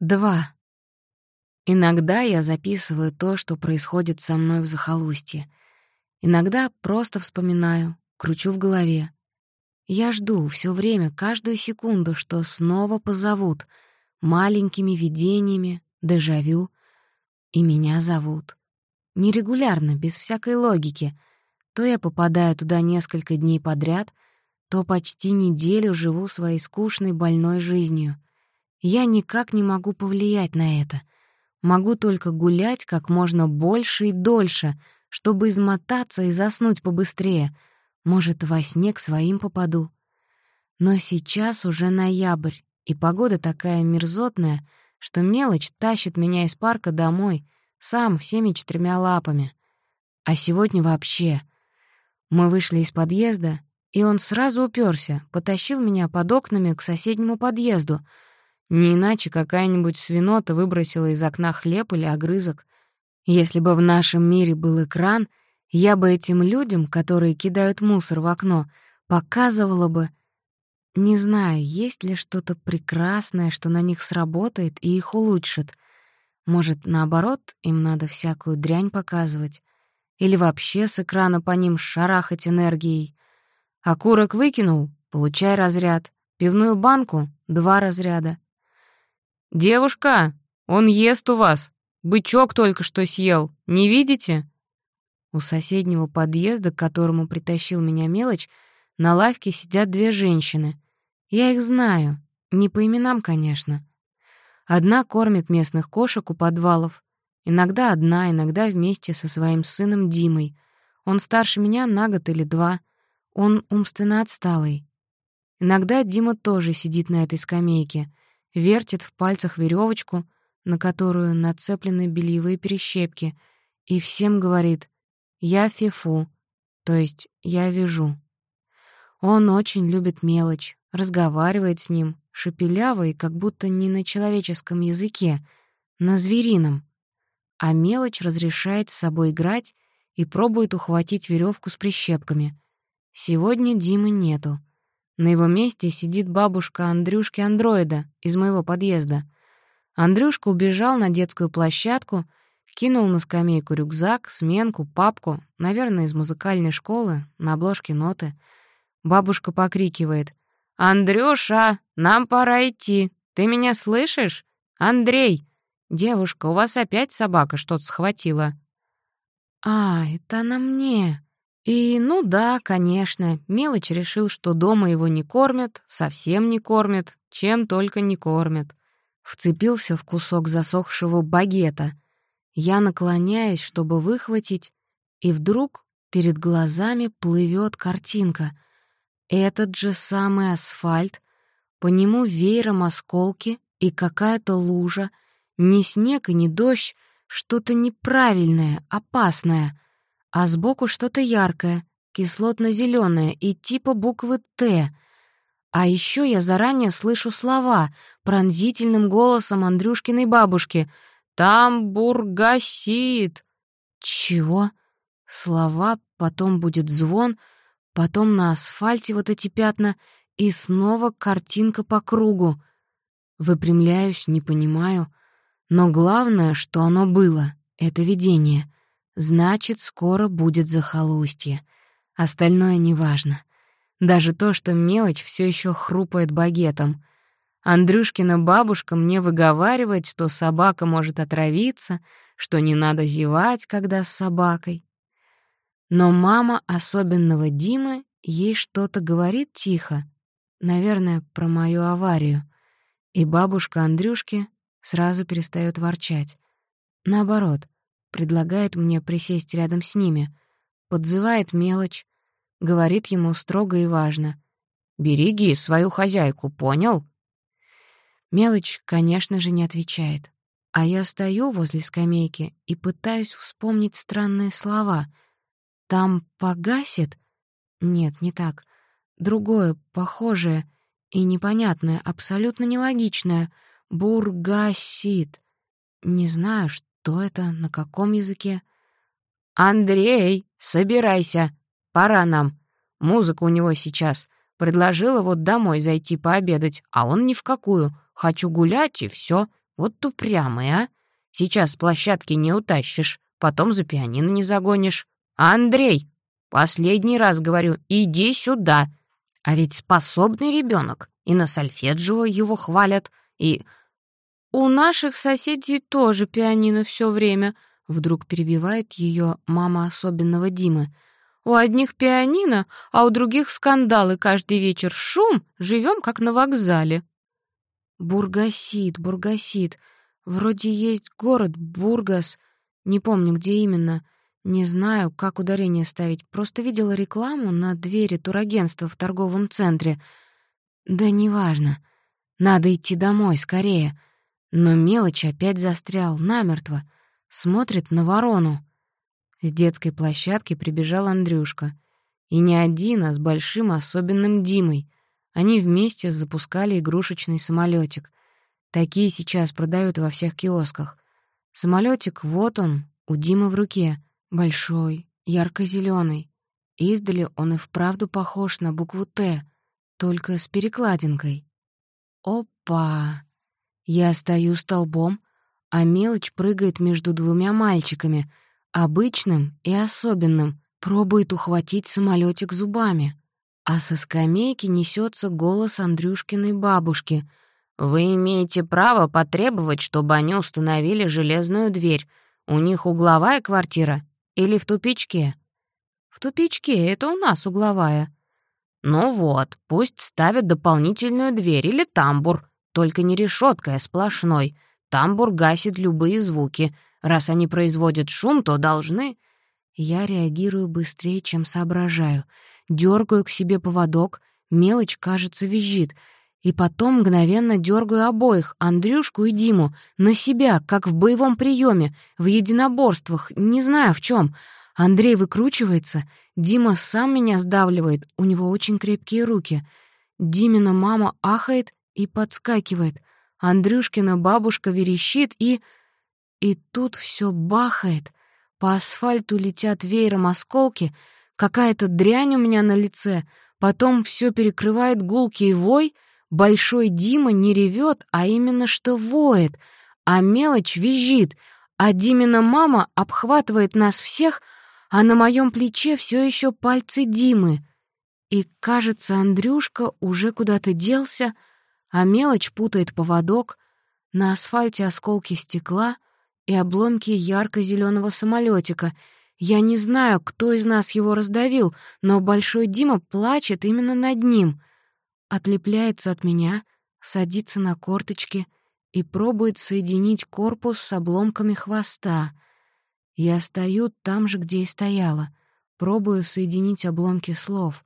Два. Иногда я записываю то, что происходит со мной в захолустье. Иногда просто вспоминаю, кручу в голове. Я жду все время, каждую секунду, что снова позовут маленькими видениями, дежавю, и меня зовут. Нерегулярно, без всякой логики. То я попадаю туда несколько дней подряд, то почти неделю живу своей скучной больной жизнью — я никак не могу повлиять на это. Могу только гулять как можно больше и дольше, чтобы измотаться и заснуть побыстрее. Может, во сне к своим попаду. Но сейчас уже ноябрь, и погода такая мерзотная, что мелочь тащит меня из парка домой, сам всеми четырьмя лапами. А сегодня вообще. Мы вышли из подъезда, и он сразу уперся, потащил меня под окнами к соседнему подъезду — не иначе какая-нибудь свинота выбросила из окна хлеб или огрызок. Если бы в нашем мире был экран, я бы этим людям, которые кидают мусор в окно, показывала бы... Не знаю, есть ли что-то прекрасное, что на них сработает и их улучшит. Может, наоборот, им надо всякую дрянь показывать? Или вообще с экрана по ним шарахать энергией? Окурок выкинул — получай разряд. Пивную банку — два разряда. «Девушка, он ест у вас. Бычок только что съел. Не видите?» У соседнего подъезда, к которому притащил меня мелочь, на лавке сидят две женщины. Я их знаю. Не по именам, конечно. Одна кормит местных кошек у подвалов. Иногда одна, иногда вместе со своим сыном Димой. Он старше меня на год или два. Он умственно отсталый. Иногда Дима тоже сидит на этой скамейке вертит в пальцах веревочку, на которую нацеплены бельевые перещепки, и всем говорит «Я фифу», то есть «я вяжу». Он очень любит мелочь, разговаривает с ним, шепеляво и как будто не на человеческом языке, на зверином. А мелочь разрешает с собой играть и пробует ухватить веревку с прищепками. Сегодня Димы нету. На его месте сидит бабушка Андрюшки-андроида из моего подъезда. Андрюшка убежал на детскую площадку, кинул на скамейку рюкзак, сменку, папку, наверное, из музыкальной школы, на обложке ноты. Бабушка покрикивает. «Андрюша, нам пора идти. Ты меня слышишь? Андрей! Девушка, у вас опять собака что-то схватила». «А, это она мне», и, ну да, конечно, Мелочь решил, что дома его не кормят, совсем не кормят, чем только не кормят. Вцепился в кусок засохшего багета. Я наклоняюсь, чтобы выхватить, и вдруг перед глазами плывет картинка. Этот же самый асфальт, по нему веером осколки и какая-то лужа, не снег и не дождь, что-то неправильное, опасное — а сбоку что-то яркое, кислотно зеленое и типа буквы «Т». А еще я заранее слышу слова пронзительным голосом Андрюшкиной бабушки «Там бургасит». Чего? Слова, потом будет звон, потом на асфальте вот эти пятна, и снова картинка по кругу. Выпрямляюсь, не понимаю. Но главное, что оно было — это видение — Значит, скоро будет захолустье. Остальное неважно. Даже то, что мелочь все еще хрупает багетом. Андрюшкина бабушка мне выговаривает, что собака может отравиться, что не надо зевать, когда с собакой. Но мама особенного Димы ей что-то говорит тихо, наверное, про мою аварию, и бабушка Андрюшки сразу перестает ворчать. Наоборот — предлагает мне присесть рядом с ними, подзывает мелочь, говорит ему строго и важно. «Береги свою хозяйку, понял?» Мелочь, конечно же, не отвечает. А я стою возле скамейки и пытаюсь вспомнить странные слова. «Там погасит?» Нет, не так. Другое, похожее и непонятное, абсолютно нелогичное. «Бургасит». Не знаю, что что это? На каком языке? «Андрей, собирайся. Пора нам. Музыка у него сейчас. Предложила вот домой зайти пообедать, а он ни в какую. Хочу гулять, и все. Вот упрямый, а? Сейчас площадки не утащишь, потом за пианино не загонишь. Андрей, последний раз говорю, иди сюда. А ведь способный ребенок, и на сольфеджио его хвалят, и... У наших соседей тоже пианино все время, вдруг перебивает ее мама особенного Димы. У одних пианино, а у других скандалы каждый вечер. Шум, живем как на вокзале. Бургасит, Бургасит. Вроде есть город Бургас. Не помню, где именно. Не знаю, как ударение ставить. Просто видела рекламу на двери турагентства в торговом центре. Да неважно. Надо идти домой, скорее. Но мелочь опять застрял, намертво. Смотрит на ворону. С детской площадки прибежал Андрюшка. И не один, а с большим особенным Димой. Они вместе запускали игрушечный самолетик. Такие сейчас продают во всех киосках. Самолетик, вот он, у Димы в руке. Большой, ярко зеленый Издали он и вправду похож на букву «Т», только с перекладинкой. Опа! Я стою столбом, а мелочь прыгает между двумя мальчиками, обычным и особенным, пробует ухватить самолетик зубами. А со скамейки несется голос Андрюшкиной бабушки. «Вы имеете право потребовать, чтобы они установили железную дверь. У них угловая квартира или в тупичке?» «В тупичке, это у нас угловая». «Ну вот, пусть ставят дополнительную дверь или тамбур, только не решеткой, а сплошной. Тамбур гасит любые звуки. Раз они производят шум, то должны...» Я реагирую быстрее, чем соображаю. Дергаю к себе поводок, мелочь, кажется, визжит. И потом мгновенно дергаю обоих, Андрюшку и Диму, на себя, как в боевом приеме, в единоборствах, не знаю в чем. Андрей выкручивается, Дима сам меня сдавливает, у него очень крепкие руки. Димина мама ахает, и подскакивает. Андрюшкина бабушка верещит и... И тут все бахает. По асфальту летят веером осколки, какая-то дрянь у меня на лице, потом все перекрывает гулкий вой, Большой Дима не ревет, а именно что воет, а мелочь визжит, а Димина мама обхватывает нас всех, а на моем плече все еще пальцы Димы. И, кажется, Андрюшка уже куда-то делся, а мелочь путает поводок, на асфальте осколки стекла и обломки ярко зеленого самолетика. Я не знаю, кто из нас его раздавил, но Большой Дима плачет именно над ним. Отлепляется от меня, садится на корточки и пробует соединить корпус с обломками хвоста. Я стою там же, где и стояла, пробую соединить обломки слов.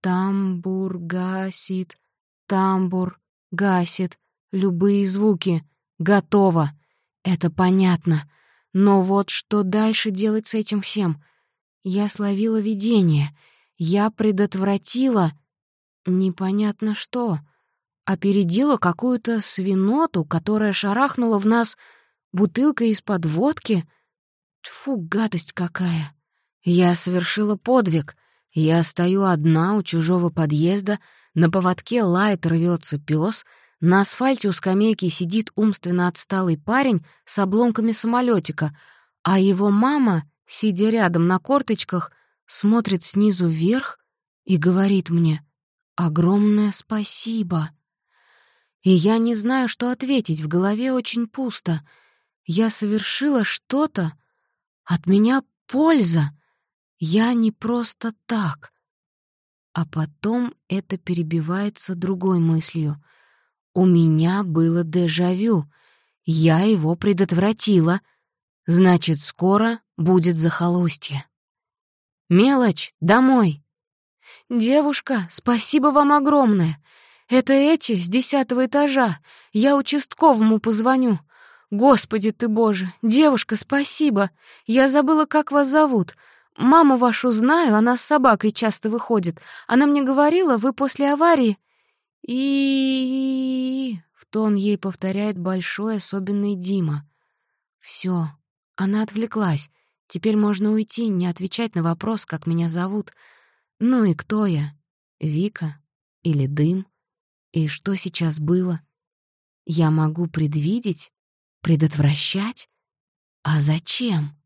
«Тамбур гасит», Тамбур гасит любые звуки. Готово. Это понятно. Но вот что дальше делать с этим всем? Я словила видение. Я предотвратила... Непонятно что. Опередила какую-то свиноту, которая шарахнула в нас бутылкой из-под водки. Тьфу, гадость какая. Я совершила подвиг. Я стою одна у чужого подъезда, на поводке лает рвется пес, на асфальте у скамейки сидит умственно отсталый парень с обломками самолетика, а его мама, сидя рядом на корточках, смотрит снизу вверх и говорит мне «Огромное спасибо». И я не знаю, что ответить, в голове очень пусто. Я совершила что-то, от меня польза. Я не просто так. А потом это перебивается другой мыслью. У меня было дежавю. Я его предотвратила. Значит, скоро будет захолустье. Мелочь, домой. Девушка, спасибо вам огромное. Это эти с десятого этажа. Я участковому позвоню. Господи ты боже, девушка, спасибо. Я забыла, как вас зовут. Маму вашу знаю, она с собакой часто выходит. Она мне говорила, вы после аварии...» И в тон ей повторяет большой особенный Дима. Все, она отвлеклась. Теперь можно уйти, не отвечать на вопрос, как меня зовут. Ну и кто я? Вика? Или Дым? И что сейчас было? Я могу предвидеть, предотвращать? А зачем?